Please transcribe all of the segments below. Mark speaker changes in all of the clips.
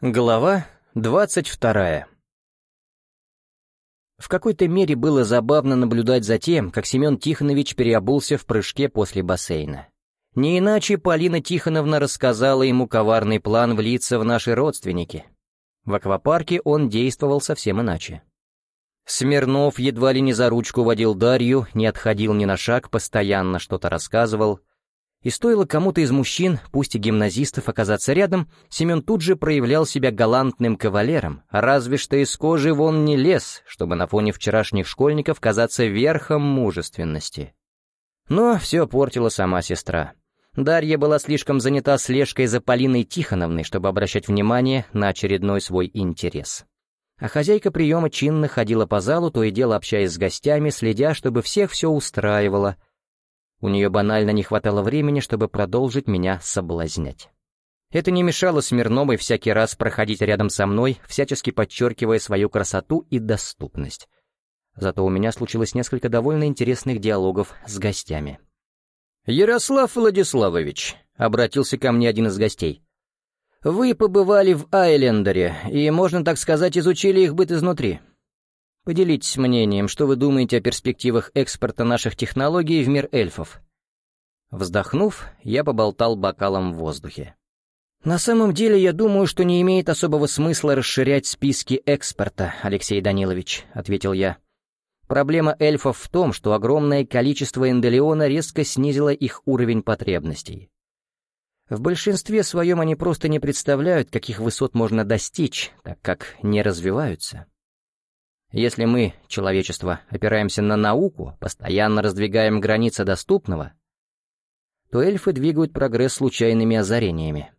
Speaker 1: Глава двадцать вторая В какой-то мере было забавно наблюдать за тем, как Семен Тихонович переобулся в прыжке после бассейна. Не иначе Полина Тихоновна рассказала ему коварный план влиться в наши родственники. В аквапарке он действовал совсем иначе. Смирнов едва ли не за ручку водил Дарью, не отходил ни на шаг, постоянно что-то рассказывал, и стоило кому-то из мужчин, пусть и гимназистов, оказаться рядом, Семен тут же проявлял себя галантным кавалером, разве что из кожи вон не лез, чтобы на фоне вчерашних школьников казаться верхом мужественности. Но все портила сама сестра. Дарья была слишком занята слежкой за Полиной Тихоновной, чтобы обращать внимание на очередной свой интерес. А хозяйка приема чинно ходила по залу, то и дело общаясь с гостями, следя, чтобы всех все устраивало — у нее банально не хватало времени, чтобы продолжить меня соблазнять. Это не мешало Смирновой всякий раз проходить рядом со мной, всячески подчеркивая свою красоту и доступность. Зато у меня случилось несколько довольно интересных диалогов с гостями. «Ярослав Владиславович», — обратился ко мне один из гостей, — «вы побывали в Айлендере и, можно так сказать, изучили их быт изнутри. Поделитесь мнением, что вы думаете о перспективах экспорта наших технологий в мир эльфов. Вздохнув, я поболтал бокалом в воздухе. «На самом деле, я думаю, что не имеет особого смысла расширять списки экспорта, Алексей Данилович», — ответил я. «Проблема эльфов в том, что огромное количество эндолеона резко снизило их уровень потребностей. В большинстве своем они просто не представляют, каких высот можно достичь, так как не развиваются. Если мы, человечество, опираемся на науку, постоянно раздвигаем границы доступного, то эльфы двигают прогресс случайными озарениями.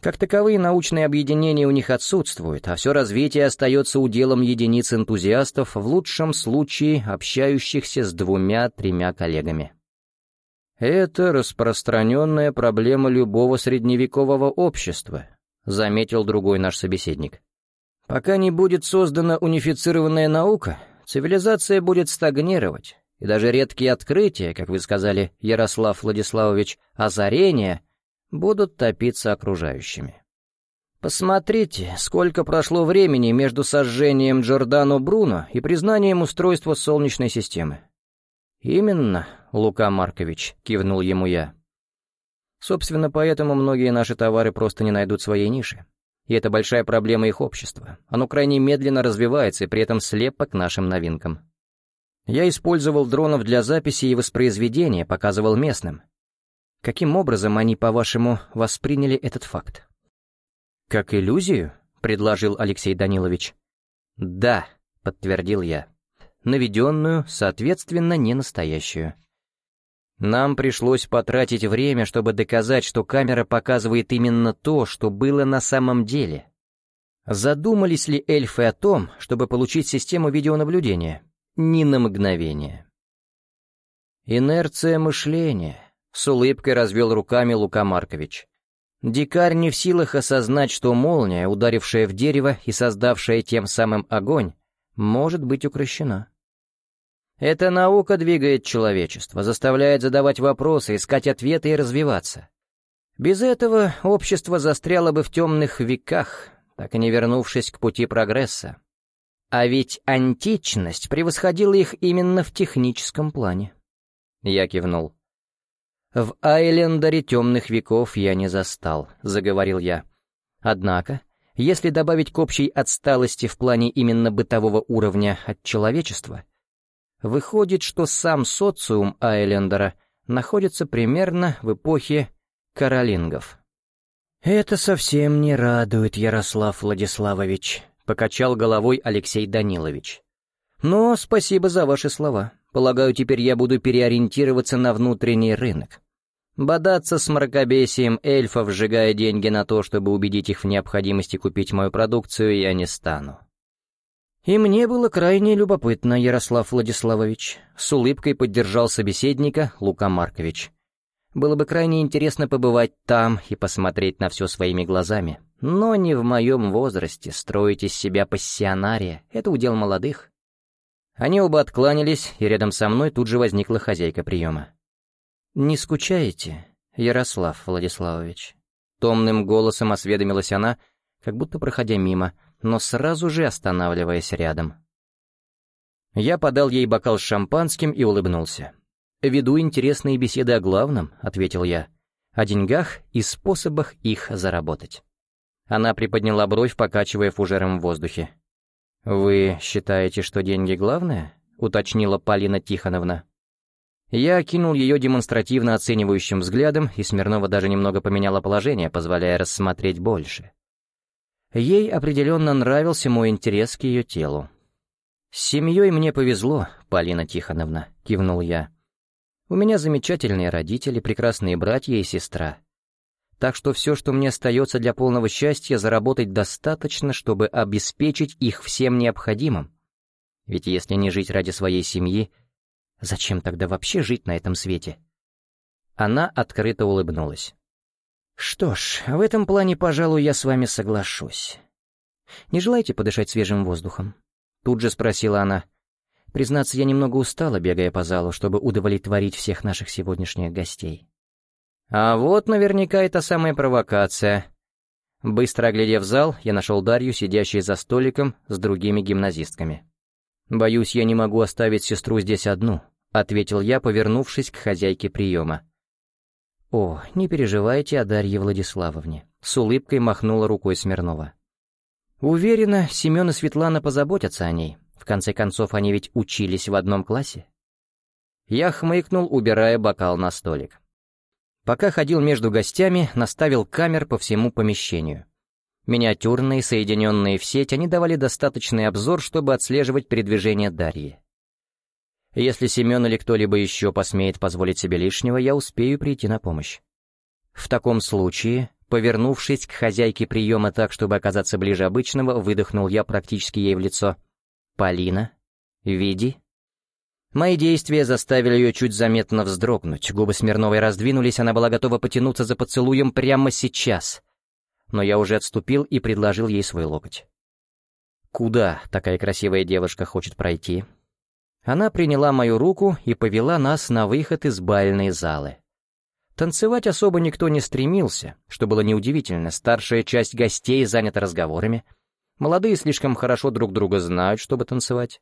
Speaker 1: Как таковые научные объединения у них отсутствуют, а все развитие остается уделом единиц энтузиастов, в лучшем случае общающихся с двумя-тремя коллегами. «Это распространенная проблема любого средневекового общества», заметил другой наш собеседник. Пока не будет создана унифицированная наука, цивилизация будет стагнировать, и даже редкие открытия, как вы сказали, Ярослав Владиславович, озарения, будут топиться окружающими. Посмотрите, сколько прошло времени между сожжением Джордано Бруно и признанием устройства Солнечной системы. «Именно, Лука Маркович», — кивнул ему я. Собственно, поэтому многие наши товары просто не найдут своей ниши. И это большая проблема их общества. Оно крайне медленно развивается и при этом слепо к нашим новинкам. Я использовал дронов для записи и воспроизведения, показывал местным. Каким образом они, по-вашему, восприняли этот факт? «Как иллюзию?» — предложил Алексей Данилович. «Да», — подтвердил я. «Наведенную, соответственно, не настоящую». Нам пришлось потратить время, чтобы доказать, что камера показывает именно то, что было на самом деле. Задумались ли эльфы о том, чтобы получить систему видеонаблюдения? Ни на мгновение. Инерция мышления. С улыбкой развел руками Лука Маркович. Дикарь не в силах осознать, что молния, ударившая в дерево и создавшая тем самым огонь, может быть укращена. Эта наука двигает человечество, заставляет задавать вопросы, искать ответы и развиваться. Без этого общество застряло бы в темных веках, так и не вернувшись к пути прогресса. А ведь античность превосходила их именно в техническом плане. Я кивнул. «В Айлендере темных веков я не застал», — заговорил я. «Однако, если добавить к общей отсталости в плане именно бытового уровня от человечества, Выходит, что сам социум Айлендера находится примерно в эпохе каролингов. «Это совсем не радует, Ярослав Владиславович», — покачал головой Алексей Данилович. «Но спасибо за ваши слова. Полагаю, теперь я буду переориентироваться на внутренний рынок. Бодаться с мракобесием эльфов, сжигая деньги на то, чтобы убедить их в необходимости купить мою продукцию, я не стану. «И мне было крайне любопытно, Ярослав Владиславович», — с улыбкой поддержал собеседника Лука Маркович. «Было бы крайне интересно побывать там и посмотреть на все своими глазами. Но не в моем возрасте строить из себя пассионария — это удел молодых». Они оба откланялись, и рядом со мной тут же возникла хозяйка приема. «Не скучаете, Ярослав Владиславович?» Томным голосом осведомилась она, как будто проходя мимо, но сразу же останавливаясь рядом. Я подал ей бокал с шампанским и улыбнулся. «Веду интересные беседы о главном», — ответил я, — «о деньгах и способах их заработать». Она приподняла бровь, покачивая фужером в воздухе. «Вы считаете, что деньги главное?» — уточнила Полина Тихоновна. Я окинул ее демонстративно оценивающим взглядом, и Смирнова даже немного поменяла положение, позволяя рассмотреть больше. Ей определенно нравился мой интерес к ее телу. «С семьей мне повезло, Полина Тихоновна», — кивнул я. «У меня замечательные родители, прекрасные братья и сестра. Так что все, что мне остается для полного счастья, заработать достаточно, чтобы обеспечить их всем необходимым. Ведь если не жить ради своей семьи, Зачем тогда вообще жить на этом свете? Она открыто улыбнулась. Что ж, в этом плане, пожалуй, я с вами соглашусь. Не желаете подышать свежим воздухом? Тут же спросила она. Признаться, я немного устала, бегая по залу, чтобы удовлетворить всех наших сегодняшних гостей. А вот наверняка это самая провокация. Быстро оглядев зал, я нашел Дарью, сидящей за столиком с другими гимназистками. «Боюсь, я не могу оставить сестру здесь одну», — ответил я, повернувшись к хозяйке приема. «О, не переживайте о Дарье Владиславовне», — с улыбкой махнула рукой Смирнова. «Уверена, Семен и Светлана позаботятся о ней. В конце концов, они ведь учились в одном классе». Я хмыкнул, убирая бокал на столик. Пока ходил между гостями, наставил камер по всему помещению. Миниатюрные, соединенные в сеть, они давали достаточный обзор, чтобы отслеживать передвижение Дарьи. Если Семен или кто-либо еще посмеет позволить себе лишнего, я успею прийти на помощь. В таком случае, повернувшись к хозяйке приема так, чтобы оказаться ближе обычного, выдохнул я практически ей в лицо. «Полина? Види?» Мои действия заставили ее чуть заметно вздрогнуть, губы Смирновой раздвинулись, она была готова потянуться за поцелуем прямо сейчас — но я уже отступил и предложил ей свой локоть. «Куда такая красивая девушка хочет пройти?» Она приняла мою руку и повела нас на выход из бальной залы. Танцевать особо никто не стремился, что было неудивительно, старшая часть гостей занята разговорами, молодые слишком хорошо друг друга знают, чтобы танцевать.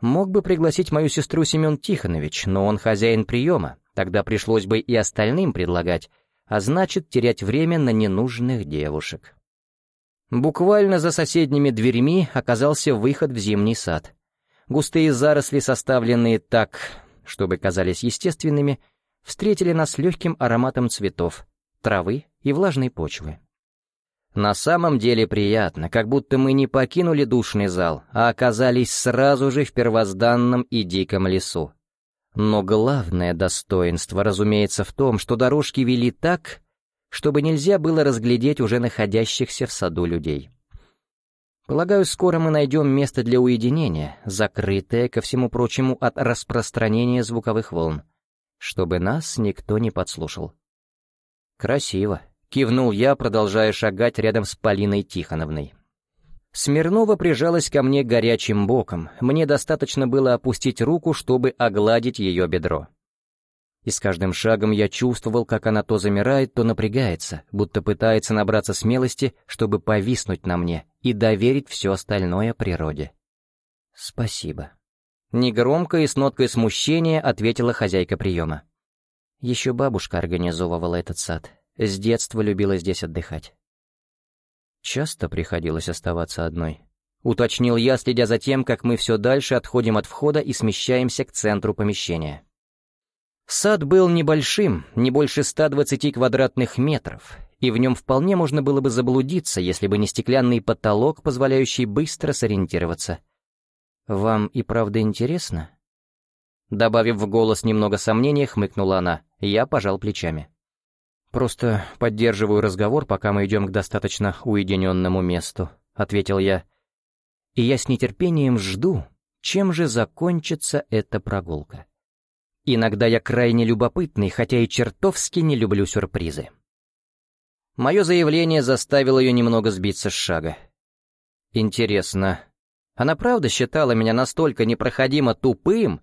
Speaker 1: Мог бы пригласить мою сестру Семен Тихонович, но он хозяин приема, тогда пришлось бы и остальным предлагать, а значит терять время на ненужных девушек. Буквально за соседними дверьми оказался выход в зимний сад. Густые заросли, составленные так, чтобы казались естественными, встретили нас легким ароматом цветов, травы и влажной почвы. На самом деле приятно, как будто мы не покинули душный зал, а оказались сразу же в первозданном и диком лесу. Но главное достоинство, разумеется, в том, что дорожки вели так, чтобы нельзя было разглядеть уже находящихся в саду людей. Полагаю, скоро мы найдем место для уединения, закрытое, ко всему прочему, от распространения звуковых волн, чтобы нас никто не подслушал. «Красиво», — кивнул я, продолжая шагать рядом с Полиной Тихоновной. Смирнова прижалась ко мне горячим боком, мне достаточно было опустить руку, чтобы огладить ее бедро. И с каждым шагом я чувствовал, как она то замирает, то напрягается, будто пытается набраться смелости, чтобы повиснуть на мне и доверить все остальное природе. «Спасибо». Негромко и с ноткой смущения ответила хозяйка приема. Еще бабушка организовывала этот сад. С детства любила здесь отдыхать. Часто приходилось оставаться одной. Уточнил я, следя за тем, как мы все дальше отходим от входа и смещаемся к центру помещения. Сад был небольшим, не больше 120 квадратных метров, и в нем вполне можно было бы заблудиться, если бы не стеклянный потолок, позволяющий быстро сориентироваться. «Вам и правда интересно?» Добавив в голос немного сомнения, хмыкнула она. Я пожал плечами. «Просто поддерживаю разговор, пока мы идем к достаточно уединенному месту», — ответил я. «И я с нетерпением жду, чем же закончится эта прогулка. Иногда я крайне любопытный, хотя и чертовски не люблю сюрпризы». Мое заявление заставило ее немного сбиться с шага. «Интересно, она правда считала меня настолько непроходимо тупым,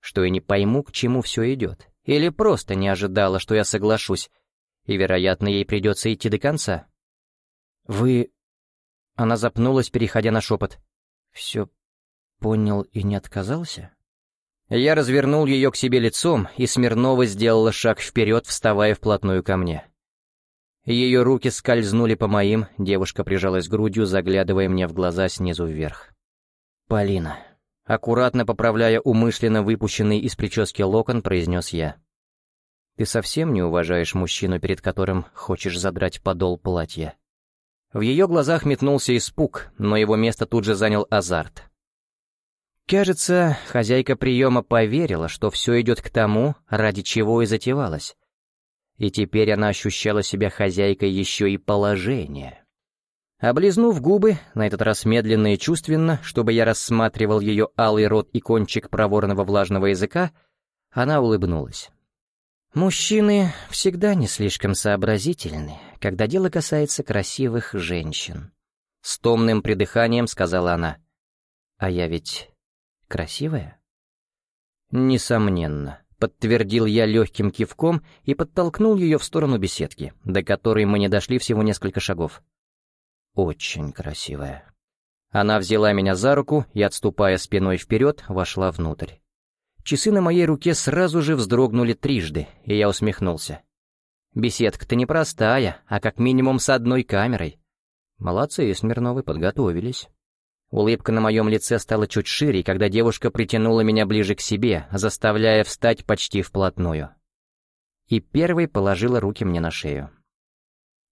Speaker 1: что я не пойму, к чему все идет?» Или просто не ожидала, что я соглашусь, и, вероятно, ей придется идти до конца. «Вы...» Она запнулась, переходя на шепот. «Все понял и не отказался?» Я развернул ее к себе лицом, и Смирнова сделала шаг вперед, вставая вплотную ко мне. Ее руки скользнули по моим, девушка прижалась грудью, заглядывая мне в глаза снизу вверх. «Полина», аккуратно поправляя умышленно выпущенный из прически локон, произнес я. «Ты совсем не уважаешь мужчину, перед которым хочешь задрать подол платья?» В ее глазах метнулся испуг, но его место тут же занял азарт. Кажется, хозяйка приема поверила, что все идет к тому, ради чего и затевалось. И теперь она ощущала себя хозяйкой еще и положения. Облизнув губы, на этот раз медленно и чувственно, чтобы я рассматривал ее алый рот и кончик проворного влажного языка, она улыбнулась. Мужчины всегда не слишком сообразительны, когда дело касается красивых женщин. С томным придыханием сказала она. А я ведь красивая? Несомненно, подтвердил я легким кивком и подтолкнул ее в сторону беседки, до которой мы не дошли всего несколько шагов. Очень красивая. Она взяла меня за руку и, отступая спиной вперед, вошла внутрь. Часы на моей руке сразу же вздрогнули трижды, и я усмехнулся. Беседка-то непростая, а как минимум с одной камерой. Молодцы, Смирновы подготовились. Улыбка на моем лице стала чуть шире, когда девушка притянула меня ближе к себе, заставляя встать почти вплотную. И первой положила руки мне на шею.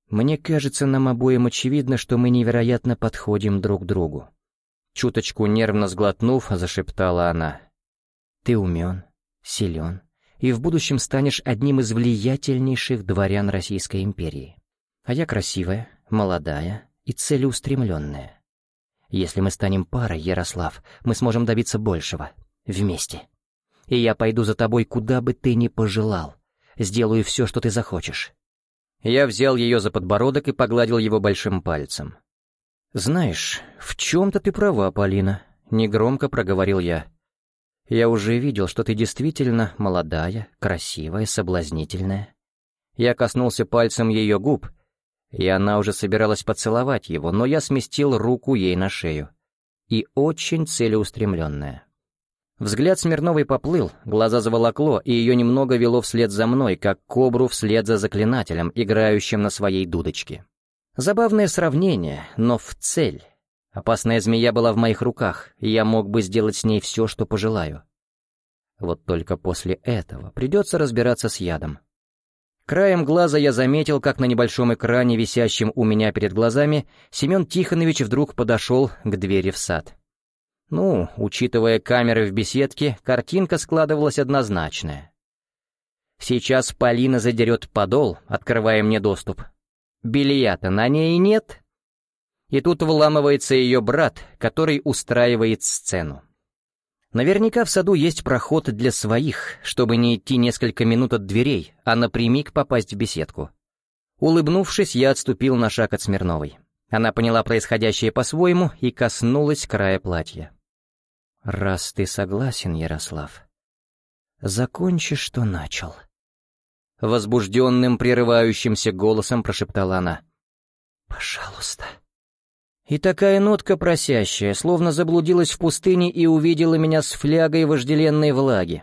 Speaker 1: Мне кажется, нам обоим очевидно, что мы невероятно подходим друг другу. Чуточку нервно сглотнув, зашептала она. Ты умен, силен, и в будущем станешь одним из влиятельнейших дворян Российской империи. А я красивая, молодая и целеустремленная. Если мы станем парой, Ярослав, мы сможем добиться большего. Вместе. И я пойду за тобой, куда бы ты ни пожелал. Сделаю все, что ты захочешь. Я взял ее за подбородок и погладил его большим пальцем. «Знаешь, в чем-то ты права, Полина», — негромко проговорил я. Я уже видел, что ты действительно молодая, красивая, соблазнительная. Я коснулся пальцем ее губ, и она уже собиралась поцеловать его, но я сместил руку ей на шею. И очень целеустремленная. Взгляд Смирновой поплыл, глаза заволокло, и ее немного вело вслед за мной, как кобру вслед за заклинателем, играющим на своей дудочке. Забавное сравнение, но в цель. Опасная змея была в моих руках, и я мог бы сделать с ней все, что пожелаю. Вот только после этого придется разбираться с ядом. Краем глаза я заметил, как на небольшом экране, висящем у меня перед глазами, Семен Тихонович вдруг подошел к двери в сад. Ну, учитывая камеры в беседке, картинка складывалась однозначная. Сейчас Полина задерет подол, открывая мне доступ. Белья-то на ней нет, и тут вламывается ее брат, который устраивает сцену. Наверняка в саду есть проход для своих, чтобы не идти несколько минут от дверей, а напрямик попасть в беседку. Улыбнувшись, я отступил на шаг от Смирновой. Она поняла происходящее по-своему и коснулась края платья. «Раз ты согласен, Ярослав, закончи, что начал». Возбужденным, прерывающимся голосом прошептала она. «Пожалуйста». И такая нотка просящая, словно заблудилась в пустыне и увидела меня с флягой вожделенной влаги.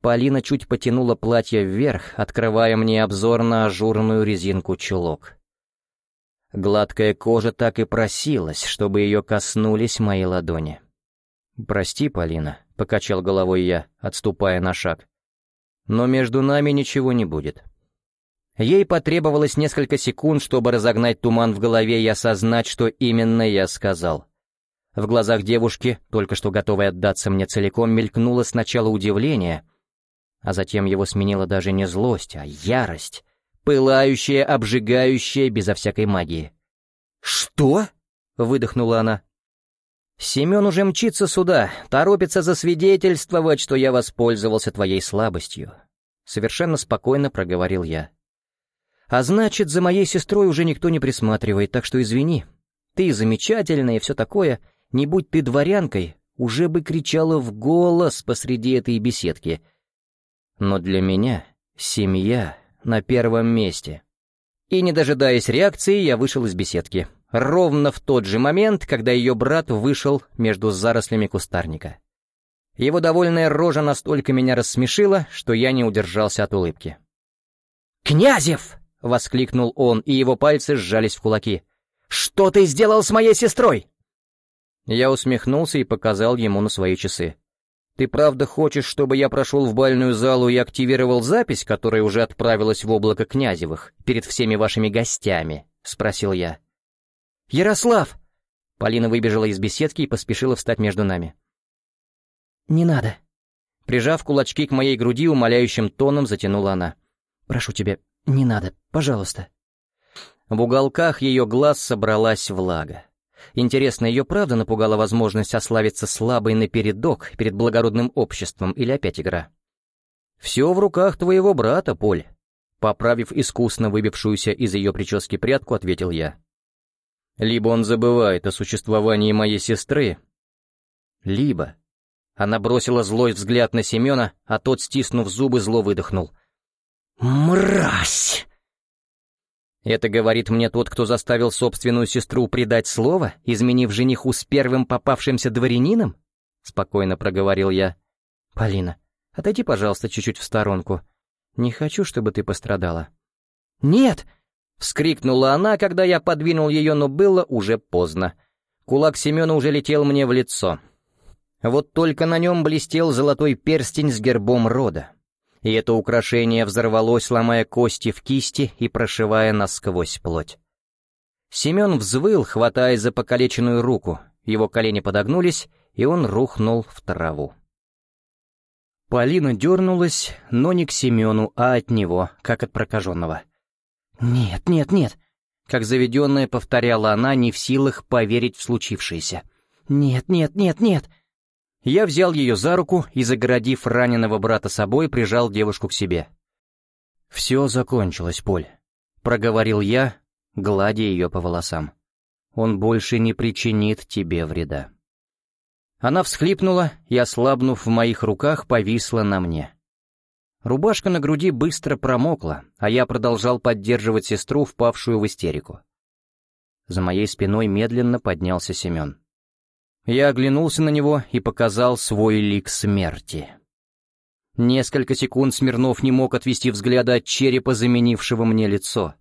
Speaker 1: Полина чуть потянула платье вверх, открывая мне обзор на ажурную резинку чулок. Гладкая кожа так и просилась, чтобы ее коснулись мои ладони. «Прости, Полина», — покачал головой я, отступая на шаг. «Но между нами ничего не будет». Ей потребовалось несколько секунд, чтобы разогнать туман в голове и осознать, что именно я сказал. В глазах девушки, только что готовой отдаться мне целиком, мелькнуло сначала удивление, а затем его сменила даже не злость, а ярость, пылающая, обжигающая, безо всякой магии. «Что?» — выдохнула она. «Семен уже мчится сюда, торопится засвидетельствовать, что я воспользовался твоей слабостью», — совершенно спокойно проговорил я. А значит, за моей сестрой уже никто не присматривает, так что извини. Ты замечательная и все такое. Не будь ты дворянкой, уже бы кричала в голос посреди этой беседки. Но для меня семья на первом месте. И, не дожидаясь реакции, я вышел из беседки. Ровно в тот же момент, когда ее брат вышел между зарослями кустарника. Его довольная рожа настолько меня рассмешила, что я не удержался от улыбки. «Князев!» — воскликнул он, и его пальцы сжались в кулаки. «Что ты сделал с моей сестрой?» Я усмехнулся и показал ему на свои часы. «Ты правда хочешь, чтобы я прошел в бальную залу и активировал запись, которая уже отправилась в облако Князевых, перед всеми вашими гостями?» — спросил я. «Ярослав!» Полина выбежала из беседки и поспешила встать между нами. «Не надо». Прижав кулачки к моей груди, умоляющим тоном затянула она. «Прошу тебя, не надо, пожалуйста». В уголках ее глаз собралась влага. Интересно, ее правда напугала возможность ославиться слабой напередок перед благородным обществом или опять игра? «Все в руках твоего брата, Поль», — поправив искусно выбившуюся из ее прически прядку, ответил я. «Либо он забывает о существовании моей сестры, либо...» Она бросила злой взгляд на Семена, а тот, стиснув зубы, зло выдохнул. «Мразь!» Это говорит мне тот, кто заставил собственную сестру предать слово, изменив жениху с первым попавшимся дворянином? Спокойно проговорил я. Полина, отойди, пожалуйста, чуть-чуть в сторонку. Не хочу, чтобы ты пострадала. Нет! Вскрикнула она, когда я подвинул ее, но было уже поздно. Кулак Семена уже летел мне в лицо. Вот только на нем блестел золотой перстень с гербом рода и это украшение взорвалось, ломая кости в кисти и прошивая насквозь плоть. Семен взвыл, хватаясь за покалеченную руку, его колени подогнулись, и он рухнул в траву. Полина дернулась, но не к Семену, а от него, как от прокаженного. «Нет, нет, нет!» Как заведенная повторяла она, не в силах поверить в случившееся. «Нет, нет, нет, нет!» Я взял ее за руку и, загородив раненого брата собой, прижал девушку к себе. «Все закончилось, Поль», — проговорил я, гладя ее по волосам. «Он больше не причинит тебе вреда». Она всхлипнула и, ослабнув в моих руках, повисла на мне. Рубашка на груди быстро промокла, а я продолжал поддерживать сестру, впавшую в истерику. За моей спиной медленно поднялся Семен. Я оглянулся на него и показал свой лик смерти. Несколько секунд Смирнов не мог отвести взгляда от черепа, заменившего мне лицо.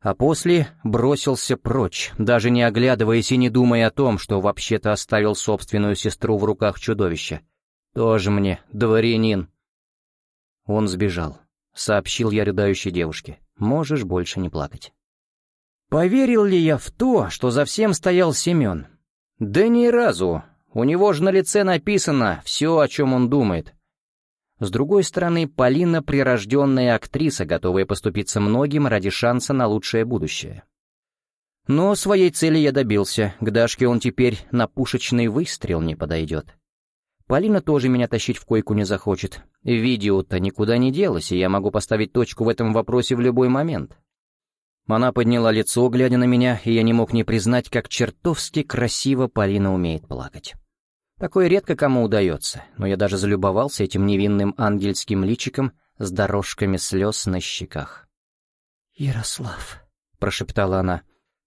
Speaker 1: А после бросился прочь, даже не оглядываясь и не думая о том, что вообще-то оставил собственную сестру в руках чудовища. Тоже мне дворянин. Он сбежал. Сообщил я рыдающей девушке. Можешь больше не плакать. Поверил ли я в то, что за всем стоял Семен? Да ни разу. У него же на лице написано все, о чем он думает. С другой стороны, Полина — прирожденная актриса, готовая поступиться многим ради шанса на лучшее будущее. Но своей цели я добился, к Дашке он теперь на пушечный выстрел не подойдет. Полина тоже меня тащить в койку не захочет. Видео-то никуда не делось, и я могу поставить точку в этом вопросе в любой момент. Она подняла лицо, глядя на меня, и я не мог не признать, как чертовски красиво Полина умеет плакать. Такое редко кому удается, но я даже залюбовался этим невинным ангельским личиком с дорожками слез на щеках. «Ярослав», — прошептала она.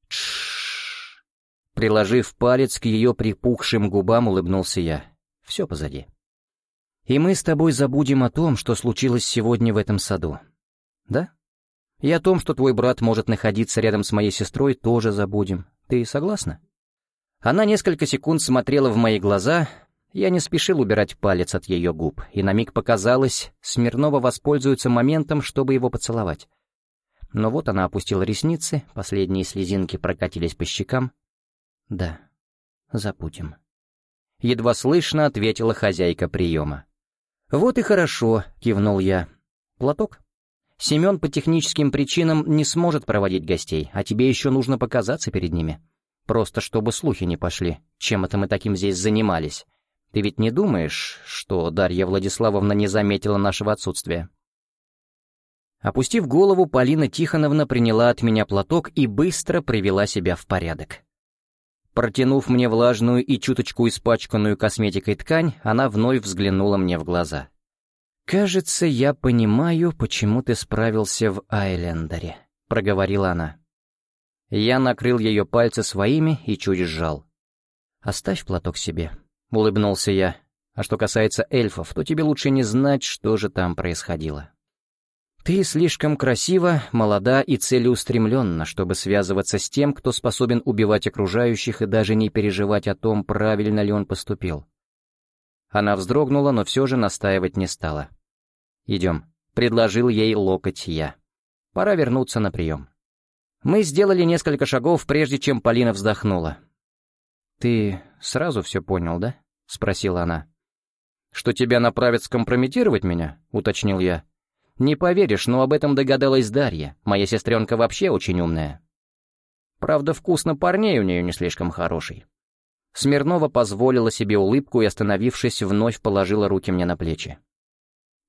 Speaker 1: «Тш-ш-ш». Приложив палец к ее припухшим губам, улыбнулся я. «Все позади. И мы с тобой забудем о том, что случилось сегодня в этом саду. Да?» И о том, что твой брат может находиться рядом с моей сестрой, тоже забудем. Ты согласна?» Она несколько секунд смотрела в мои глаза, я не спешил убирать палец от ее губ, и на миг показалось, Смирнова воспользуется моментом, чтобы его поцеловать. Но вот она опустила ресницы, последние слезинки прокатились по щекам. «Да, забудем». Едва слышно ответила хозяйка приема. «Вот и хорошо», — кивнул я. «Платок?» Семен по техническим причинам не сможет проводить гостей, а тебе еще нужно показаться перед ними. Просто чтобы слухи не пошли, чем это мы таким здесь занимались. Ты ведь не думаешь, что Дарья Владиславовна не заметила нашего отсутствия?» Опустив голову, Полина Тихоновна приняла от меня платок и быстро привела себя в порядок. Протянув мне влажную и чуточку испачканную косметикой ткань, она вновь взглянула мне в глаза. «Кажется, я понимаю, почему ты справился в Айлендере», — проговорила она. Я накрыл ее пальцы своими и чуть сжал. «Оставь платок себе», — улыбнулся я. «А что касается эльфов, то тебе лучше не знать, что же там происходило». «Ты слишком красива, молода и целеустремленна, чтобы связываться с тем, кто способен убивать окружающих и даже не переживать о том, правильно ли он поступил». Она вздрогнула, но все же настаивать не стала. «Идем», — предложил ей локоть я. «Пора вернуться на прием». Мы сделали несколько шагов, прежде чем Полина вздохнула. «Ты сразу все понял, да?» — спросила она. «Что тебя направят скомпрометировать меня?» — уточнил я. Не поверишь, но об этом догадалась Дарья. Моя сестренка вообще очень умная. Правда, вкус на парней у нее не слишком хороший. Смирнова позволила себе улыбку и, остановившись, вновь положила руки мне на плечи.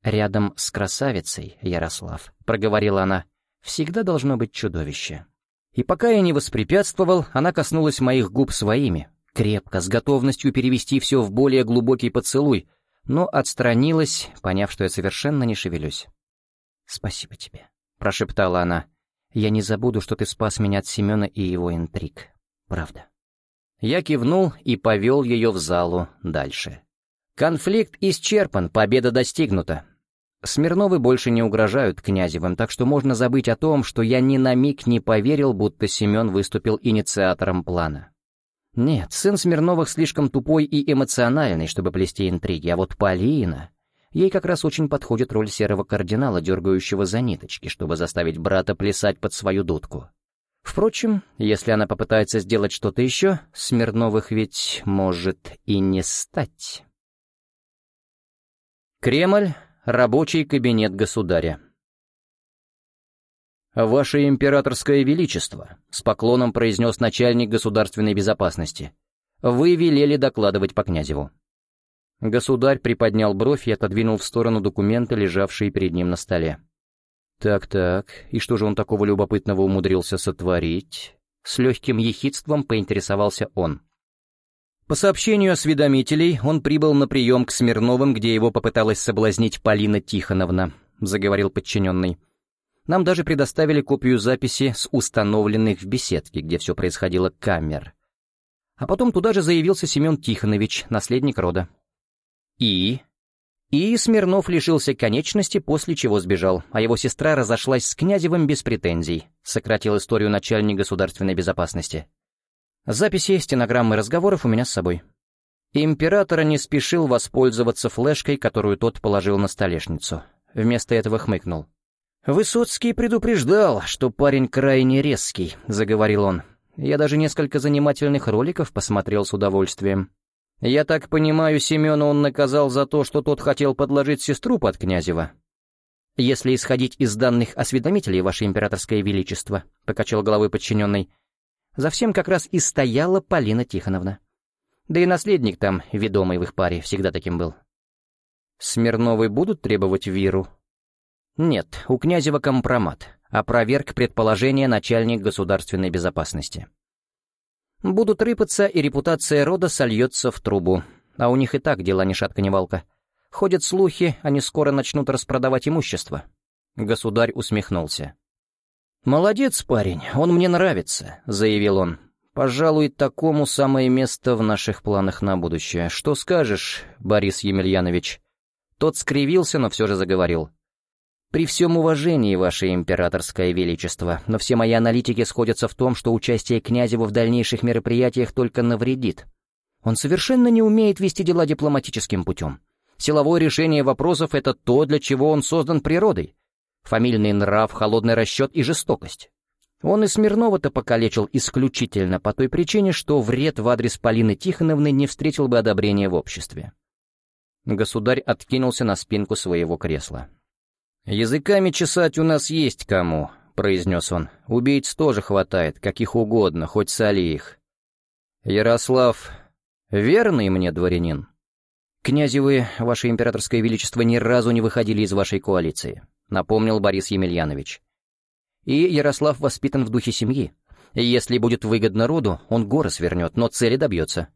Speaker 1: «Рядом с красавицей, Ярослав», — проговорила она, — «всегда должно быть чудовище». И пока я не воспрепятствовал, она коснулась моих губ своими, крепко, с готовностью перевести все в более глубокий поцелуй, но отстранилась, поняв, что я совершенно не шевелюсь. «Спасибо тебе», — прошептала она. «Я не забуду, что ты спас меня от Семена и его интриг. Правда». Я кивнул и повел ее в залу дальше. Конфликт исчерпан, победа достигнута. Смирновы больше не угрожают Князевым, так что можно забыть о том, что я ни на миг не поверил, будто Семен выступил инициатором плана. Нет, сын Смирновых слишком тупой и эмоциональный, чтобы плести интриги, а вот Полина... Ей как раз очень подходит роль серого кардинала, дергающего за ниточки, чтобы заставить брата плясать под свою дудку. Впрочем, если она попытается сделать что-то еще, Смирновых ведь может и не стать. Кремль, рабочий кабинет государя. «Ваше императорское величество», — с поклоном произнес начальник государственной безопасности, — «вы велели докладывать по князеву». Государь приподнял бровь и отодвинул в сторону документы, лежавшие перед ним на столе. «Так-так, и что же он такого любопытного умудрился сотворить?» С легким ехидством поинтересовался он. По сообщению осведомителей, он прибыл на прием к Смирновым, где его попыталась соблазнить Полина Тихоновна, заговорил подчиненный. Нам даже предоставили копию записи с установленных в беседке, где все происходило, камер. А потом туда же заявился Семен Тихонович, наследник рода. И... И Смирнов лишился конечности, после чего сбежал, а его сестра разошлась с Князевым без претензий, сократил историю начальник государственной безопасности. Записи, стенограммы разговоров у меня с собой. Императора не спешил воспользоваться флешкой, которую тот положил на столешницу. Вместо этого хмыкнул. «Высоцкий предупреждал, что парень крайне резкий», — заговорил он. «Я даже несколько занимательных роликов посмотрел с удовольствием. Я так понимаю, Семена он наказал за то, что тот хотел подложить сестру под Князева. Если исходить из данных осведомителей, Ваше Императорское Величество, — покачал головой подчиненный, — за всем как раз и стояла Полина Тихоновна. Да и наследник там, ведомый в их паре, всегда таким был. Смирновы будут требовать Виру? Нет, у Князева компромат, опроверг предположение начальник государственной безопасности. Будут рыпаться, и репутация рода сольется в трубу. А у них и так дела ни шатка ни валка. Ходят слухи, они скоро начнут распродавать имущество. Государь усмехнулся. «Молодец, парень, он мне нравится», — заявил он. «Пожалуй, такому самое место в наших планах на будущее. Что скажешь, Борис Емельянович?» Тот скривился, но все же заговорил. При всем уважении, Ваше Императорское Величество, но все мои аналитики сходятся в том, что участие Князева в дальнейших мероприятиях только навредит. Он совершенно не умеет вести дела дипломатическим путем. Силовое решение вопросов — это то, для чего он создан природой. Фамильный нрав, холодный расчет и жестокость. Он и Смирнова-то покалечил исключительно по той причине, что вред в адрес Полины Тихоновны не встретил бы одобрения в обществе. Государь откинулся на спинку своего кресла. «Языками чесать у нас есть кому», — произнес он. «Убийц тоже хватает, каких угодно, хоть соли их». «Ярослав, верный мне дворянин?» «Князевы, ваше императорское величество, ни разу не выходили из вашей коалиции», — напомнил Борис Емельянович. «И Ярослав воспитан в духе семьи. Если будет выгодно роду, он горы свернет, но цели добьется».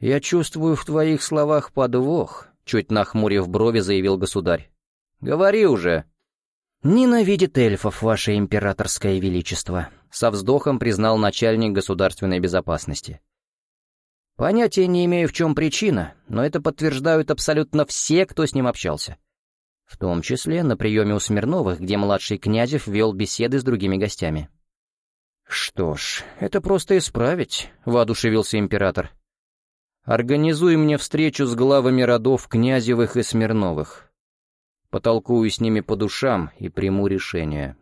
Speaker 1: «Я чувствую в твоих словах подвох», — чуть нахмурив брови, заявил государь. «Говори уже». «Ненавидит эльфов, ваше императорское величество», — со вздохом признал начальник государственной безопасности. «Понятия не имею, в чем причина, но это подтверждают абсолютно все, кто с ним общался. В том числе на приеме у Смирновых, где младший Князев вел беседы с другими гостями». «Что ж, это просто исправить», — воодушевился император. «Организуй мне встречу с главами родов Князевых и Смирновых. Потолкую с ними по душам и приму решение».